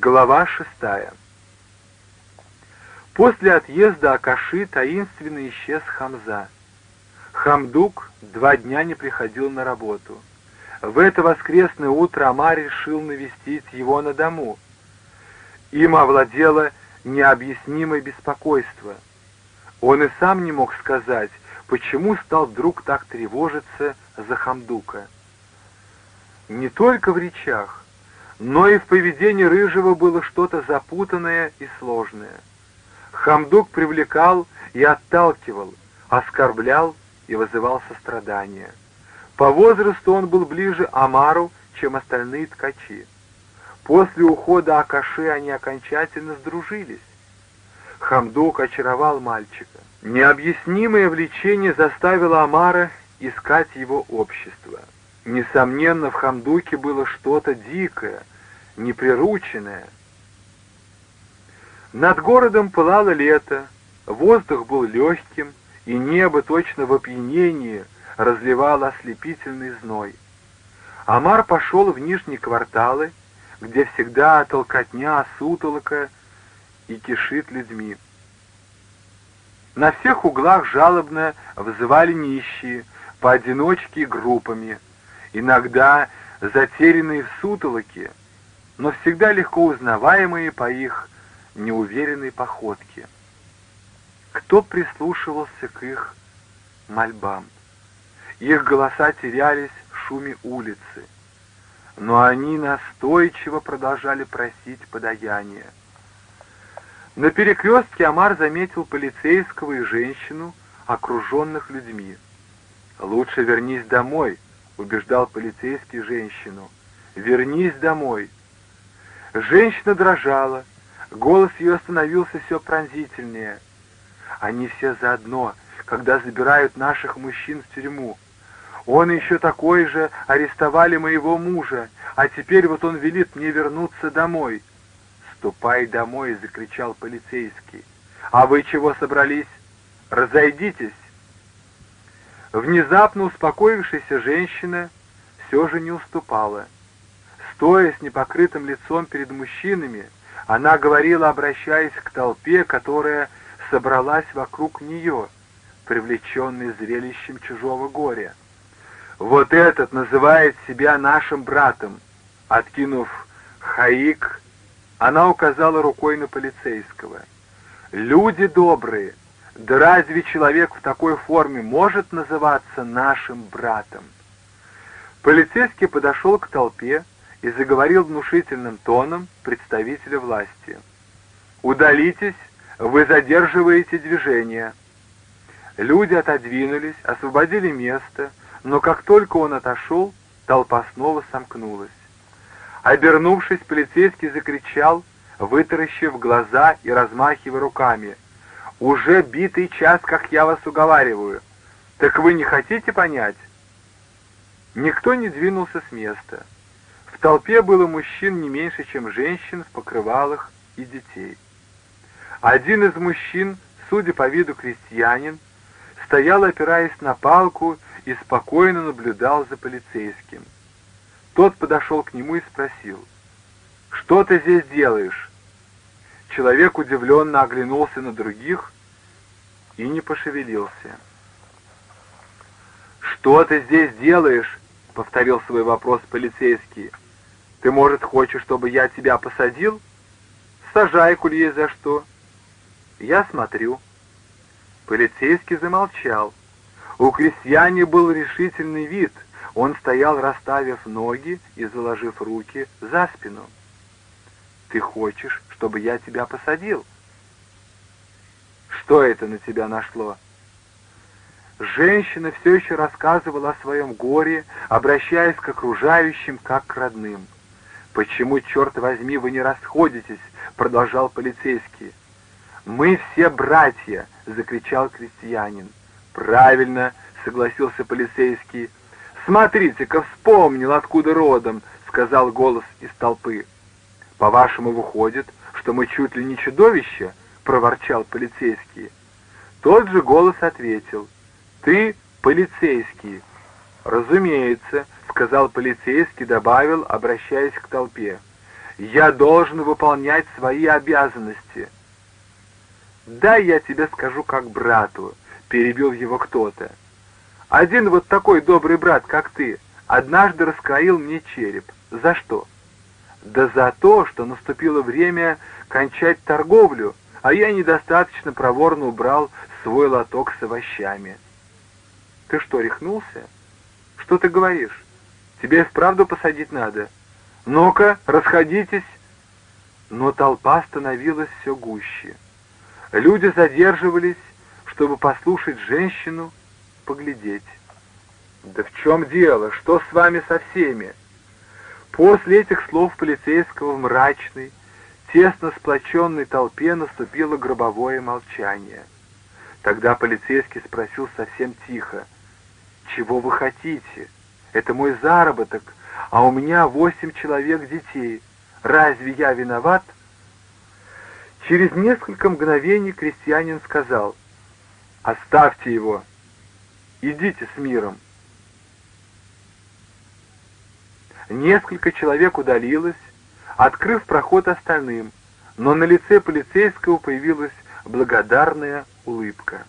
Глава шестая. После отъезда Акаши таинственно исчез Хамза. Хамдук два дня не приходил на работу. В это воскресное утро Амар решил навестить его на дому. Им овладело необъяснимое беспокойство. Он и сам не мог сказать, почему стал вдруг так тревожиться за Хамдука. Не только в речах, но и в поведении Рыжего было что-то запутанное и сложное. Хамдук привлекал и отталкивал, оскорблял и вызывал сострадание. По возрасту он был ближе Амару, чем остальные ткачи. После ухода Акаши они окончательно сдружились. Хамдук очаровал мальчика. Необъяснимое влечение заставило Амара искать его общество. Несомненно, в Хамдуке было что-то дикое, неприрученное. Над городом пылало лето, воздух был легким, и небо точно в опьянении разливало ослепительный зной. Амар пошел в нижние кварталы, где всегда толкотня, сутолока и кишит людьми. На всех углах жалобно взывали нищие, поодиночке и группами, иногда затерянные в сутолоке, но всегда легко узнаваемые по их неуверенной походке. Кто прислушивался к их мольбам? Их голоса терялись в шуме улицы, но они настойчиво продолжали просить подаяния. На перекрестке Амар заметил полицейского и женщину, окруженных людьми. «Лучше вернись домой», — убеждал полицейский женщину. «Вернись домой». Женщина дрожала, голос ее становился все пронзительнее. Они все заодно, когда забирают наших мужчин в тюрьму. Он еще такой же, арестовали моего мужа, а теперь вот он велит мне вернуться домой. «Ступай домой!» — закричал полицейский. «А вы чего собрались? Разойдитесь!» Внезапно успокоившаяся женщина все же не уступала. Стоя с непокрытым лицом перед мужчинами, она говорила, обращаясь к толпе, которая собралась вокруг нее, привлеченной зрелищем чужого горя. «Вот этот называет себя нашим братом!» Откинув хаик, она указала рукой на полицейского. «Люди добрые! Да разве человек в такой форме может называться нашим братом?» Полицейский подошел к толпе, и заговорил внушительным тоном представителя власти. «Удалитесь, вы задерживаете движение». Люди отодвинулись, освободили место, но как только он отошел, толпа снова сомкнулась. Обернувшись, полицейский закричал, вытаращив глаза и размахивая руками. «Уже битый час, как я вас уговариваю. Так вы не хотите понять?» Никто не двинулся с места толпе было мужчин не меньше, чем женщин в покрывалах и детей. Один из мужчин, судя по виду крестьянин, стоял, опираясь на палку, и спокойно наблюдал за полицейским. Тот подошел к нему и спросил, «Что ты здесь делаешь?» Человек удивленно оглянулся на других и не пошевелился. «Что ты здесь делаешь?» — повторил свой вопрос полицейский. Ты, может, хочешь, чтобы я тебя посадил? Сажай, коль есть за что. Я смотрю. Полицейский замолчал. У крестьяне был решительный вид. Он стоял, расставив ноги и заложив руки за спину. «Ты хочешь, чтобы я тебя посадил?» «Что это на тебя нашло?» Женщина все еще рассказывала о своем горе, обращаясь к окружающим как к родным. «Почему, черт возьми, вы не расходитесь?» — продолжал полицейский. «Мы все братья!» — закричал крестьянин. «Правильно!» — согласился полицейский. «Смотрите-ка, вспомнил, откуда родом!» — сказал голос из толпы. «По-вашему, выходит, что мы чуть ли не чудовище?» — проворчал полицейский. Тот же голос ответил. «Ты полицейский». «Разумеется», — сказал полицейский, добавил, обращаясь к толпе. Я должен выполнять свои обязанности. «Дай я тебе скажу как брату», — перебил его кто-то. «Один вот такой добрый брат, как ты, однажды раскроил мне череп. За что?» «Да за то, что наступило время кончать торговлю, а я недостаточно проворно убрал свой лоток с овощами». «Ты что, рехнулся? Что ты говоришь? Тебе вправду посадить надо? Ну-ка, расходитесь!» Но толпа становилась все гуще. Люди задерживались, чтобы послушать женщину, поглядеть. «Да в чем дело? Что с вами со всеми?» После этих слов полицейского в мрачной, тесно сплоченной толпе наступило гробовое молчание. Тогда полицейский спросил совсем тихо, «Чего вы хотите? Это мой заработок, а у меня восемь человек детей. Разве я виноват?» Через несколько мгновений крестьянин сказал, «Оставьте его, идите с миром». Несколько человек удалилось, открыв проход остальным, но на лице полицейского появилась благодарная улыбка.